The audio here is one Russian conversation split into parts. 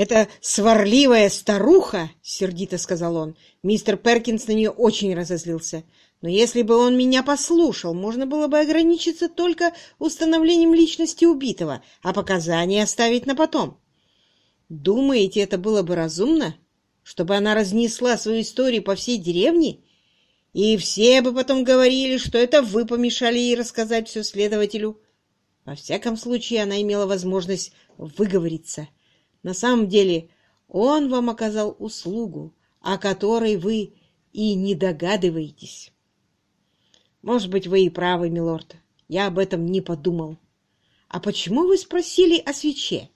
«Это сварливая старуха!» — сердито сказал он. Мистер Перкинс на нее очень разозлился. Но если бы он меня послушал, можно было бы ограничиться только установлением личности убитого, а показания оставить на потом. Думаете, это было бы разумно? Чтобы она разнесла свою историю по всей деревне? И все бы потом говорили, что это вы помешали ей рассказать все следователю. Во всяком случае, она имела возможность выговориться. На самом деле, он вам оказал услугу, о которой вы и не догадываетесь. Может быть, вы и правы, милорд. Я об этом не подумал. А почему вы спросили о свече?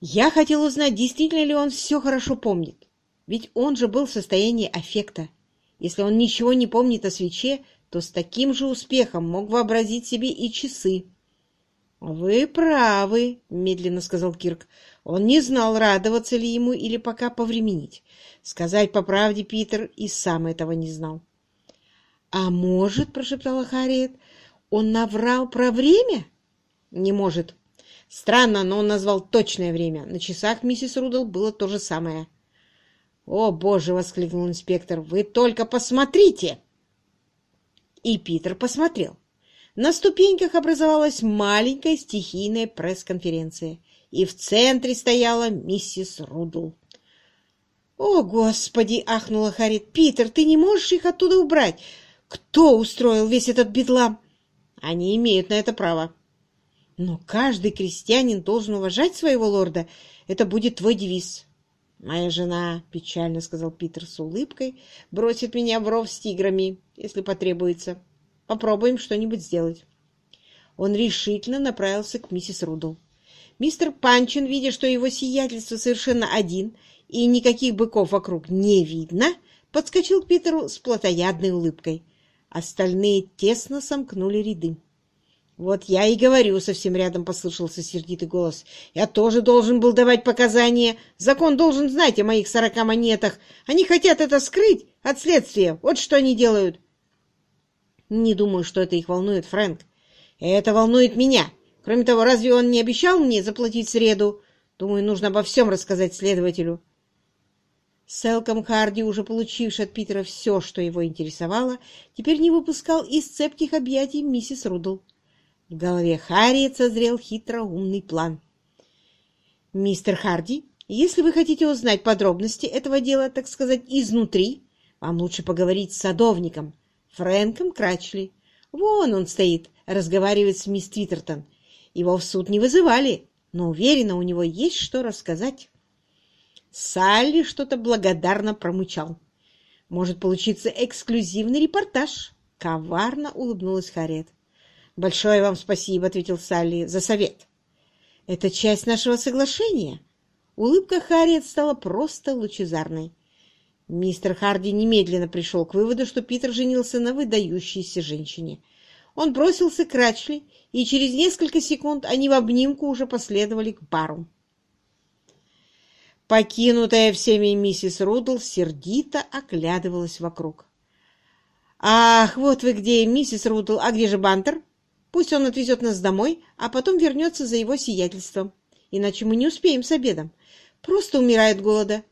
Я хотел узнать, действительно ли он все хорошо помнит. Ведь он же был в состоянии аффекта. Если он ничего не помнит о свече, то с таким же успехом мог вообразить себе и часы. «Вы правы», — медленно сказал Кирк. Он не знал, радоваться ли ему или пока повременить. Сказать по правде Питер и сам этого не знал. «А может, — прошептала Харриет, — он наврал про время?» «Не может. Странно, но он назвал точное время. На часах миссис Рудл было то же самое». «О, боже!» — воскликнул инспектор. «Вы только посмотрите!» И Питер посмотрел. На ступеньках образовалась маленькая стихийная пресс-конференция, и в центре стояла миссис Рудл. «О, Господи!» — ахнула Харит. «Питер, ты не можешь их оттуда убрать? Кто устроил весь этот бедлам?» «Они имеют на это право». «Но каждый крестьянин должен уважать своего лорда. Это будет твой девиз». «Моя жена, — печально сказал Питер с улыбкой, — бросит меня в ров с тиграми, если потребуется». Попробуем что-нибудь сделать. Он решительно направился к миссис Рудл. Мистер Панчин, видя, что его сиятельство совершенно один и никаких быков вокруг не видно, подскочил к Питеру с плотоядной улыбкой. Остальные тесно сомкнули ряды. «Вот я и говорю», — совсем рядом послышался сердитый голос. «Я тоже должен был давать показания. Закон должен знать о моих сорока монетах. Они хотят это скрыть от следствия. Вот что они делают. Не думаю, что это их волнует, Фрэнк. Это волнует меня. Кроме того, разве он не обещал мне заплатить среду? Думаю, нужно обо всем рассказать следователю. Селком Харди, уже получивший от Питера все, что его интересовало, теперь не выпускал из цепких объятий миссис Рудл. В голове Харриет созрел хитроумный план. «Мистер Харди, если вы хотите узнать подробности этого дела, так сказать, изнутри, вам лучше поговорить с садовником, Фрэнком Крачли. Вон он стоит, разговаривает с мисс Твиттертон. Его в суд не вызывали, но уверена, у него есть что рассказать. Салли что-то благодарно промычал. Может получиться эксклюзивный репортаж. Коварно улыбнулась Харриет. «Большое вам спасибо», — ответил Салли, — «за совет». «Это часть нашего соглашения». Улыбка Харриет стала просто лучезарной. Мистер Харди немедленно пришел к выводу, что Питер женился на выдающейся женщине. Он бросился к Рачли, и через несколько секунд они в обнимку уже последовали к бару. Покинутая всеми миссис Рудл сердито оглядывалась вокруг. «Ах, вот вы где, миссис Рудл, а где же Бантер? Пусть он отвезет нас домой, а потом вернется за его сиятельством, иначе мы не успеем с обедом. Просто умирает голода.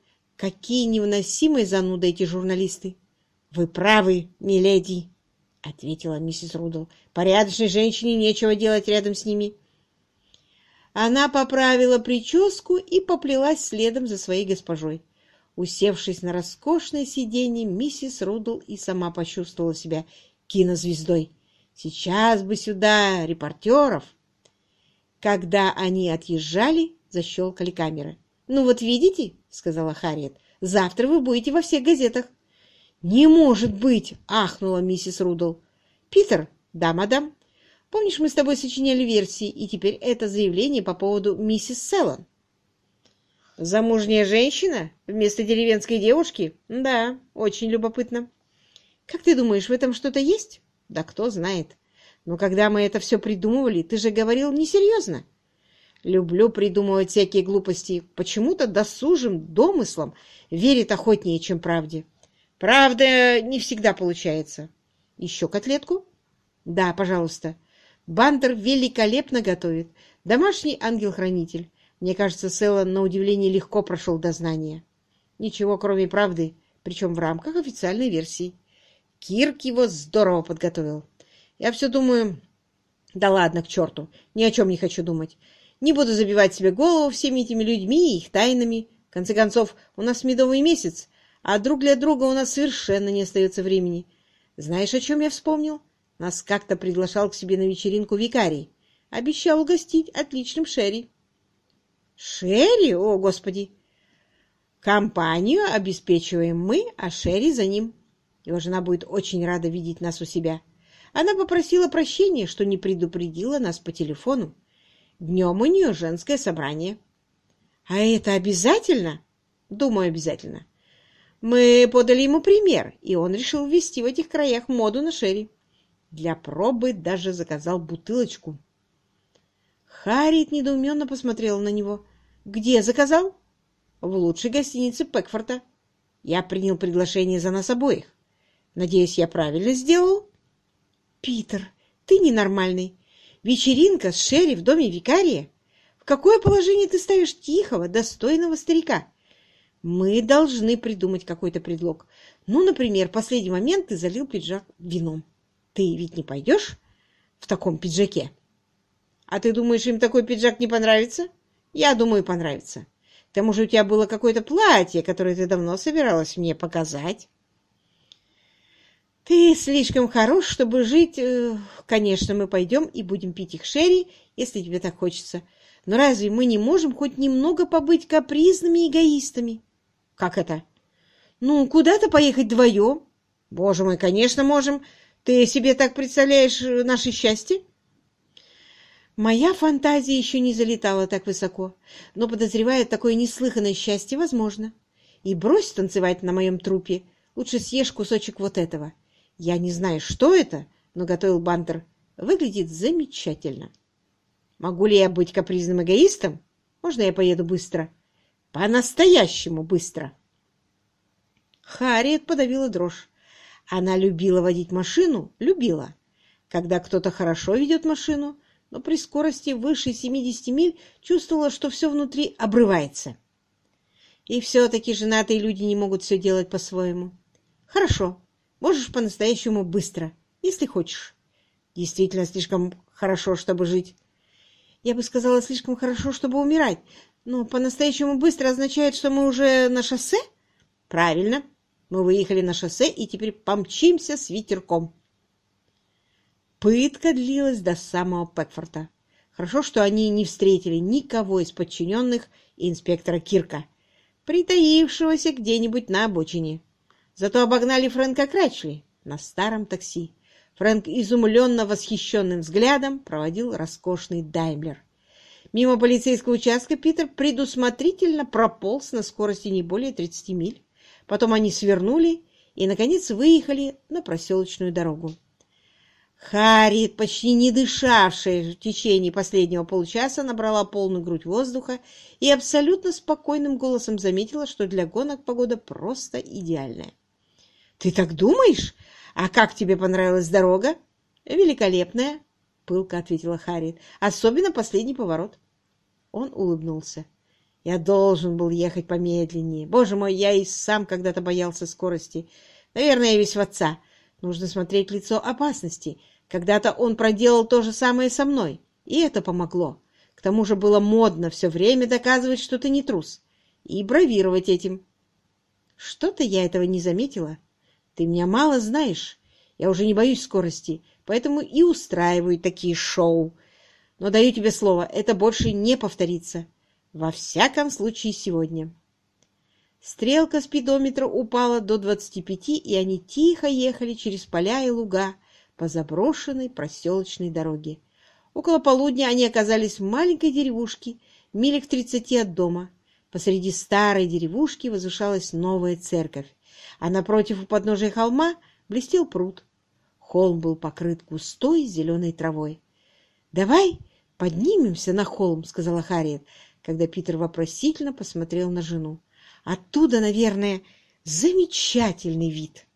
Какие невыносимые зануды эти журналисты! Вы правы, миледи, — ответила миссис Рудл. Порядочной женщине нечего делать рядом с ними. Она поправила прическу и поплелась следом за своей госпожой. Усевшись на роскошное сиденье, миссис Рудл и сама почувствовала себя кинозвездой. Сейчас бы сюда репортеров! Когда они отъезжали, защелкали камеры. «Ну вот видите», — сказала Харриет, — «завтра вы будете во всех газетах». «Не может быть!» — ахнула миссис Рудл. «Питер?» «Да, мадам. Помнишь, мы с тобой сочиняли версии, и теперь это заявление по поводу миссис Селлан?» «Замужняя женщина вместо деревенской девушки? Да, очень любопытно». «Как ты думаешь, в этом что-то есть?» «Да кто знает. Но когда мы это все придумывали, ты же говорил несерьезно». Люблю придумывать всякие глупости. Почему-то досужим домыслом верит охотнее, чем правде. Правда, не всегда получается. Еще котлетку? Да, пожалуйста. Бандер великолепно готовит. Домашний ангел-хранитель. Мне кажется, Селлан на удивление легко прошел дознание. Ничего, кроме правды, причем в рамках официальной версии. Кирк его здорово подготовил. Я все думаю... Да ладно, к черту, ни о чем не хочу думать. Не буду забивать себе голову всеми этими людьми и их тайнами. В конце концов, у нас медовый месяц, а друг для друга у нас совершенно не остается времени. Знаешь, о чем я вспомнил? Нас как-то приглашал к себе на вечеринку викарий. Обещал угостить отличным Шерри. Шерри? О, Господи! Компанию обеспечиваем мы, а Шерри за ним. Его жена будет очень рада видеть нас у себя. Она попросила прощения, что не предупредила нас по телефону. Днем у нее женское собрание. А это обязательно? Думаю, обязательно. Мы подали ему пример, и он решил ввести в этих краях моду на Шерри. Для пробы даже заказал бутылочку. Харриет недоуменно посмотрела на него. «Где заказал?» «В лучшей гостинице Пекфорта. Я принял приглашение за нас обоих. Надеюсь, я правильно сделал?» «Питер, ты ненормальный. Вечеринка с Шерри в доме викария? В какое положение ты ставишь тихого, достойного старика? Мы должны придумать какой-то предлог. Ну, например, в последний момент ты залил пиджак вином. Ты ведь не пойдешь в таком пиджаке? А ты думаешь, им такой пиджак не понравится? Я думаю, понравится. К тому же у тебя было какое-то платье, которое ты давно собиралась мне показать. Ты слишком хорош, чтобы жить. Э, конечно, мы пойдем и будем пить их шерри, если тебе так хочется. Но разве мы не можем хоть немного побыть капризными эгоистами? Как это? Ну, куда-то поехать вдвоем? Боже мой, конечно, можем. Ты себе так представляешь э, наше счастье? Моя фантазия еще не залетала так высоко, но, подозреваю, такое неслыханное счастье возможно. И брось танцевать на моем трупе, лучше съешь кусочек вот этого. Я не знаю, что это, но готовил Бантер. Выглядит замечательно. Могу ли я быть капризным эгоистом? Можно я поеду быстро? По-настоящему быстро. Харриет подавила дрожь. Она любила водить машину, любила. Когда кто-то хорошо ведет машину, но при скорости выше 70 миль чувствовала, что все внутри обрывается. И все-таки женатые люди не могут все делать по-своему. Хорошо, Можешь по-настоящему быстро, если хочешь. Действительно слишком хорошо, чтобы жить. Я бы сказала, слишком хорошо, чтобы умирать. Но по-настоящему быстро означает, что мы уже на шоссе? Правильно. Мы выехали на шоссе и теперь помчимся с ветерком. Пытка длилась до самого Пекфорта. Хорошо, что они не встретили никого из подчиненных инспектора Кирка, притаившегося где-нибудь на обочине. Зато обогнали Фрэнка Крачли на старом такси. Фрэнк изумленно восхищенным взглядом проводил роскошный Даймлер. Мимо полицейского участка Питер предусмотрительно прополз на скорости не более 30 миль. Потом они свернули и, наконец, выехали на проселочную дорогу. Харриет, почти не дышавшая в течение последнего получаса, набрала полную грудь воздуха и абсолютно спокойным голосом заметила, что для гонок погода просто идеальная. «Ты так думаешь? А как тебе понравилась дорога?» «Великолепная», — пылко ответила Харриет. «Особенно последний поворот». Он улыбнулся. «Я должен был ехать помедленнее. Боже мой, я и сам когда-то боялся скорости. Наверное, я весь в отца. Нужно смотреть лицо опасности. Когда-то он проделал то же самое со мной, и это помогло. К тому же было модно все время доказывать, что ты не трус, и бравировать этим. Что-то я этого не заметила». Ты меня мало знаешь. Я уже не боюсь скорости, поэтому и устраиваю такие шоу. Но даю тебе слово, это больше не повторится. Во всяком случае сегодня. Стрелка спидометра упала до 25, и они тихо ехали через поля и луга по заброшенной проселочной дороге. Около полудня они оказались в маленькой деревушке, милях в тридцати от дома. Посреди старой деревушки возвышалась новая церковь а напротив у подножия холма блестел пруд. Холм был покрыт густой зеленой травой. «Давай поднимемся на холм», — сказала Харриет, когда Питер вопросительно посмотрел на жену. «Оттуда, наверное, замечательный вид».